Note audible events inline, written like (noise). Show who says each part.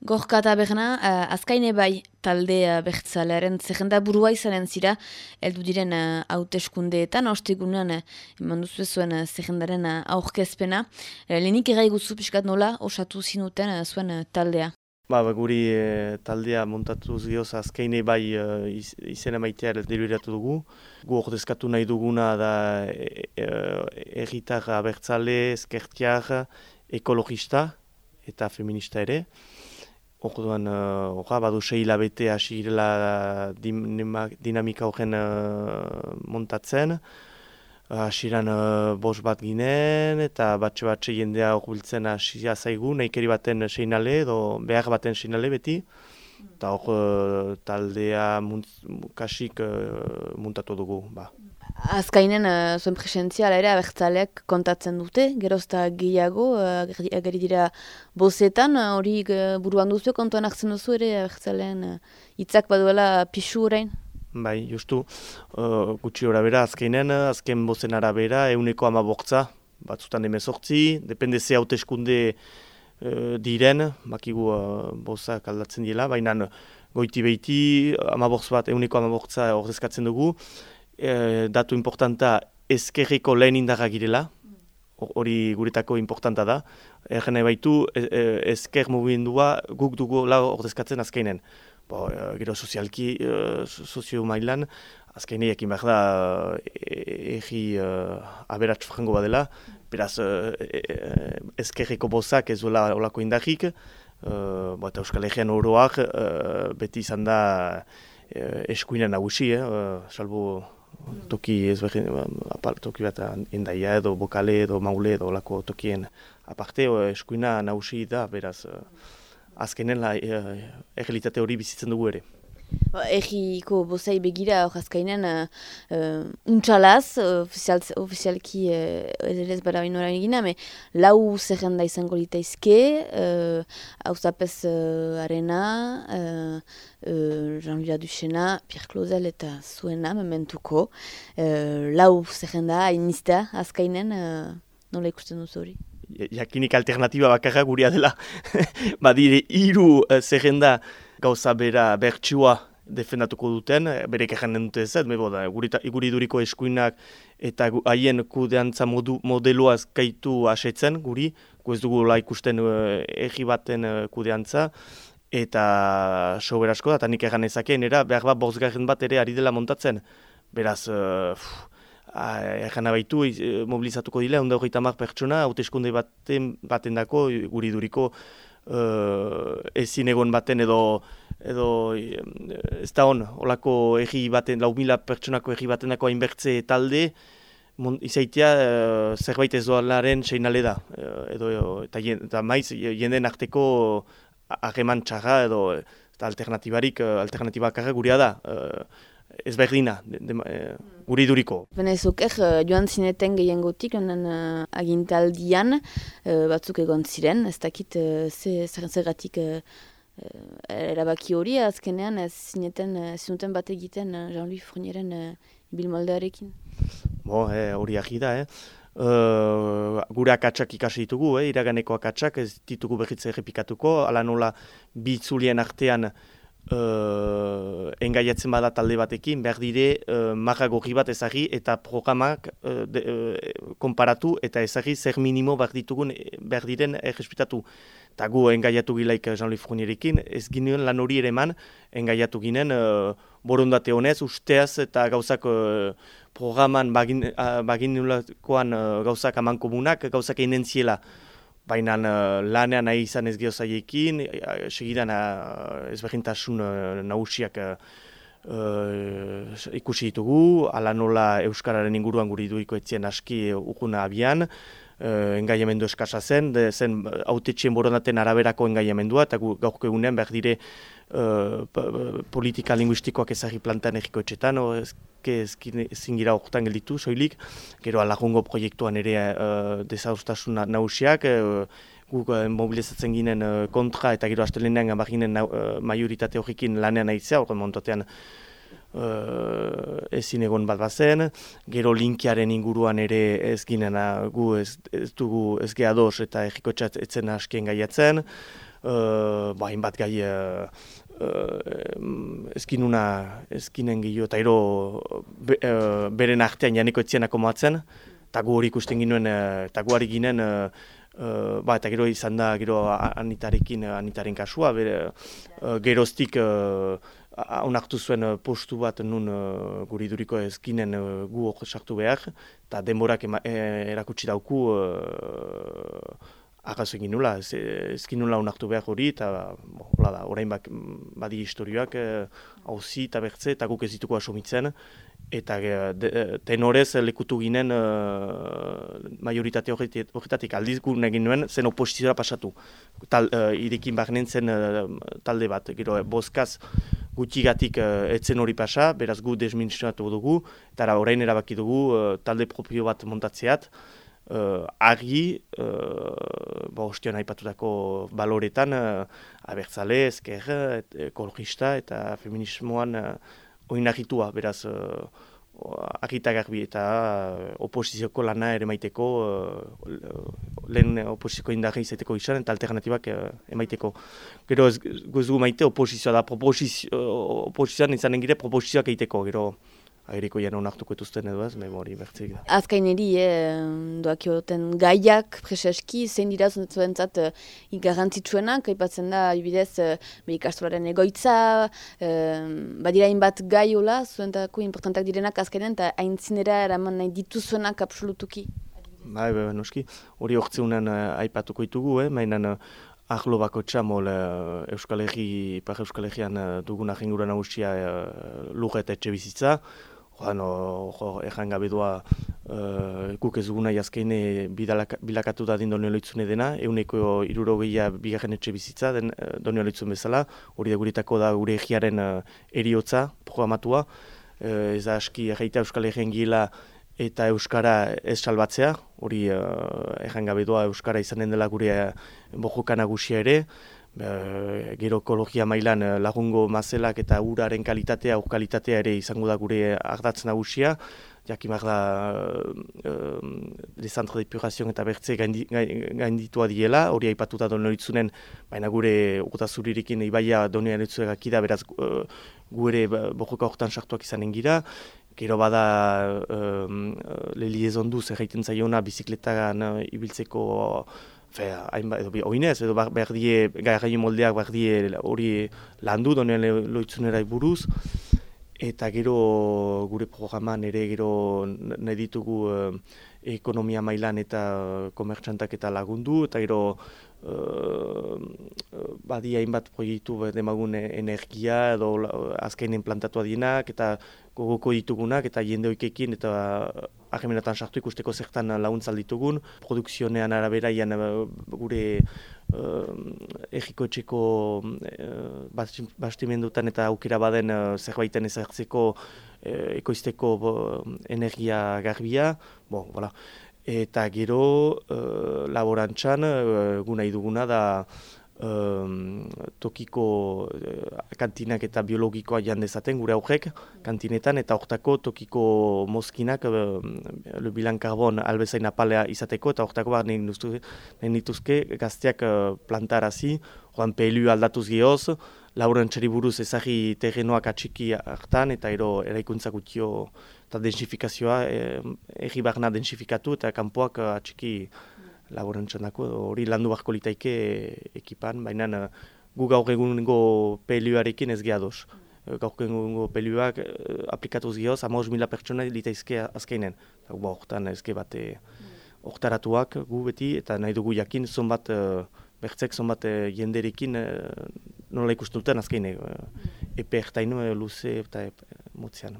Speaker 1: Gorka eta berna, uh, azkaine bai talde uh, bertzalearen zerrenda burua izanen zira, eldu diren uh, hauteskundeetan, ostegunan uh, eman duzu zuen uh, zerrendaren uh, aurkezpena. Uh, Lehenik egai guzu pixkat nola osatu zinuten uh, zuen uh, taldea?
Speaker 2: Ba, ba guri e, taldea montatuz gioz azkaine bai e, iz, izena maitea deruiratu dugu. Gu ordezkatu nahi duguna da erritar e, e, abertzale, eskertiar, ekologista eta feminista ere. Orduan, uh, badu sei hilabete hasi girela dinamika horren uh, montatzen. Hasiran uh, bos bat ginen eta batxe batxe jendea hor biltzen hasi zaigu, nahi baten seinale edo behar baten seinale beti. Eta hor uh, taldea munt, kasik uh, muntatu dugu. Ba.
Speaker 1: Azkainen uh, zuen presentzia ere abertzaleak kontatzen dute, gerozta gehiago, uh, gari dira bozetan, hori uh, buruan duzu, kontuan hartzen duzu ere abertzaleen hitzak uh, baduela pixu orain?
Speaker 2: Bai, justu, gutxi hori bera, azkainen, azken bozen arabera, euneko ama bokza, batzutan emezortzi, depende ze hauteskunde uh, diren, bakigu uh, bozak aldatzen dira, baina goiti behiti, ama bat, euneko ama bokza ordezkatzen dugu, e, datu importanta ezkerreko lehen indarra girela, hori guretako importanta da. Erren baitu e, e, ezker mugimendua guk dugu lau ordezkatzen azkainen. Bo, e, gero sozialki, sozio mailan, azkainei ekin behar da egi e, aberats frango badela, beraz ezkerreko bozak ez duela olako indarrik, Uh, eta Euskal Herrian oroak beti izan da uh, eskuinen nagusi, uh, salbo toki ez behar, apal, toki bat endaia edo bokale edo maule edo lako tokien aparte eskuina nausi da, beraz azkenen la errealitate hori bizitzen dugu ere.
Speaker 1: Egiko bozai begira hor azkainen uh, uh, untxalaz, ofizial, ofizialki uh, ez bada binora egina, me lau zerrenda izango litaizke, uh, zapez uh, arena, uh, uh, Jean-Louis Duchena, Pierre Clauzel eta zuena mementuko. Uh, lau zerrenda hainizta azkainen, uh, nola ikusten duz hori?
Speaker 2: Jakinik alternatiba bakarra guria dela. (laughs) Badire, hiru uh, zerrenda gauza bera bertsua defendatuko duten, eh, bere kejan dute ez, mebo da, guri duriko eskuinak eta haien kudeantza modu, modeloa kaitu asetzen guri, gu ez dugu ikusten uh, egi baten uh, kudeantza, eta sober asko da, eta nik egan ezakeen, era, behar bat bozgarren bat ere ari dela montatzen, beraz, uh, Egan abaitu, mobilizatuko dile, onda horreita mar pertsona, haute eskunde baten, baten dako, guri duriko uh, ezin egon baten edo edo ez da hon, olako egi baten, lau mila pertsonako egi baten dako hainbertze talde, izaitia uh, zerbait ez doalaren seinale da. Uh, edo, eta, eta maiz, jenden arteko hageman txarra edo eta alternatibarik, uh, alternatibak guria da. Ez berdina, guri duriko.
Speaker 1: Benezok, er, joan zineten gehien gotik, onan uh, agintaldian, uh, batzuk egon ziren, ez dakit, uh, zergatik uh, uh, erabaki hori, azkenean, ez zineten, uh, zinuten bat egiten uh, Jean-Louis Fournieren uh, bilmoldearekin.
Speaker 2: Bo, hori eh, ahi da, eh? Uh, gure akatsak ikasi ditugu, eh? iraganeko akatsak, ez ditugu behitze errepikatuko, ala nola bitzulien artean uh, engaiatzen bada talde batekin, behar dire uh, marra gorri bat ezagri eta programak uh, de, uh, konparatu eta ezagri zer minimo behar ditugun behar diren errespetatu. Eta gu engaiatu gilaik Jean-Louis Fournierekin, ez ginen lan hori ere man, engaiatu ginen uh, borondate honez, usteaz eta gauzak uh, programan bagin, uh, bagin nulakoan uh, gauzak aman komunak, gauzak einen ziela baina uh, lanean nahi izan ez gehozaiekin, uh, segidan uh, ezberdintasun nagusiak uh, ikusi ditugu, ala nola Euskararen inguruan guri duiko etzien aski ukuna abian, uh, engaiamendu eskasa zen, de, zen autetxien borondaten araberako engaiamendua, eta gaurko egunean behar dire uh, politika linguistikoak ezagri plantan egiko etxetan, o, ezke zingira horretan gelditu, soilik, gero alagungo proiektuan ere uh, dezauztasun nausiak, uh, guk uh, mobilizatzen ginen kontra eta gero astelenean gambar uh, majoritate horrekin lanean aitzea, horren montotean uh, ezin egon bat bazen, gero linkiaren inguruan ere ez ginen gu ez, ez dugu ez gehadoz eta egiko etzen askien gaiatzen, uh, ba, hainbat gai uh, uh, eskinuna, eskinen gehiago, eta ero be, uh, beren artean janeko etzienako moatzen, eta gu hori ikusten ginuen, eta gu ginen, uh, ba, eta gero izan da, gero anitarekin, anitaren kasua, bere, uh, geroztik, uh, onartu zuen postu bat nun uh, guri duriko ezkinen uh, gu sartu behar, eta denborak erakutsi dauku uh, Arrazo egin nula, ez, ezkin nula unartu behar hori, eta hola da, orain bak, badi historioak, hauzi eta bertze, eta guk ez dituko asomitzen, eta de, tenorez lekutu ginen uh, majoritate horretatik aldiz gu egin nuen zen oposizioa pasatu. Tal, uh, irekin bahnen zen talde bat, gero bozkaz gutxigatik uh, etzen hori pasa, beraz gu desministratu dugu, eta orain erabaki dugu uh, talde propio bat montatzeat, uh, argi, uh, ba, ostion haipatutako baloretan, uh, abertzale, ezker, ekologista eta feminismoan uh, oinagitua, beraz, uh, garbi eta uh, oposizioko lana ere maiteko, uh, lehen oposizioko indarri izateko izan, eta alternatibak uh, emaiteko. Gero ez guzu maite oposizioa da, oposizioan izanen gire proposizioak egiteko, gero ageriko jana onartuko etuzten edo ez, memori bertzik da.
Speaker 1: Azkain eri, eh, doakioten gaiak, preseski, zein dira zuentzat eh, garrantzitsuenak, aipatzen da, ibidez, eh, ikastolaren egoitza, eh, badira hainbat gai hola, zuentako importantak direnak azkainen, eta haintzinera eraman nahi dituzuenak absolutuki?
Speaker 2: Bai, bai, noski, hori hortzeunan eh, aipatuko ditugu, eh, mainan, eh, Ahlo bako txamol uh, Euskal Herri, Par Euskal Herrian uh, dugun ahinguran nagusia uh, lurret etxe bizitza. Joan, jo, erran gabe doa, uh, guk ez duguna jazkeine bilakatu da din donio loitzune dena, euneko iruro gehia bigarren etxe bizitza den uh, donio loitzun bezala, hori da guritako da gure egiaren uh, eriotza programatua, uh, ez da aski erraita Euskal Herrien gila eta Euskara ez salbatzea, hori uh, erran gabe doa Euskara izanen dela gure bojoka nagusia ere, e, gero ekologia mailan eh, lagungo mazelak eta uraren kalitatea, ur kalitatea ere izango da gure ardatz nagusia. Jakimar da e, de depurazioan eta bertze gainditua diela, hori aipatuta dono ditzunen, baina gure urtazuririkin ibaia dono ditzuek akida, beraz e, gure bojoka horretan sartuak izanen gira. Gero bada um, leliezon duz erraiten zaiona bizikletan ibiltzeko hainbat, edo oinez, edo behar die, gaigai moldeak behar die hori landu donean loitzunera buruz, eta gero gure programan ere gero nahi ditugu eh, ekonomia mailan eta komertxantak eta lagundu, eta gero uh, badia hainbat proiektu demagun energia edo azkainen plantatu adienak, eta gogoko ditugunak eta jende oikekin eta aheminetan sartu ikusteko zertan laguntza ditugun. Produkzionean arabera ian eh, gure uh, egiko etxeko uh, bastimendutan eta aukera baden uh, zerbaiten ezartzeko uh, ekoizteko energia garbia. Bon, voilà. Eta gero uh, laborantzan uh, guna iduguna da um, tokiko uh, kantinak eta biologikoa jandezaten gure aurrek kantinetan eta hortako tokiko mozkinak uh, le bilan karbon albezain apalea izateko eta hortako bat nahi nituzke gazteak uh, plantarazi, joan pelu aldatuz gehoz, lauren buruz ezagi terrenoak atxiki hartan eta ero eraikuntza gutio eta densifikazioa, eh, erri barna densifikatu eta kanpoak atxiki laborantzan dako, hori landu barko litaike ekipan, baina uh, gu gaur egungo pelioarekin ez gehadoz. Mm. Gaur egungo pelioak uh, aplikatuz gehoz, amos mila pertsona litaizke azkeinen. Ba, hortan ezke bat hortaratuak eh, gu beti, eta nahi dugu jakin zonbat, uh, bertzek zonbat uh, jenderekin uh, nola ikustuten azkeine. Uh, epe ertaino luze eta epe, motzean.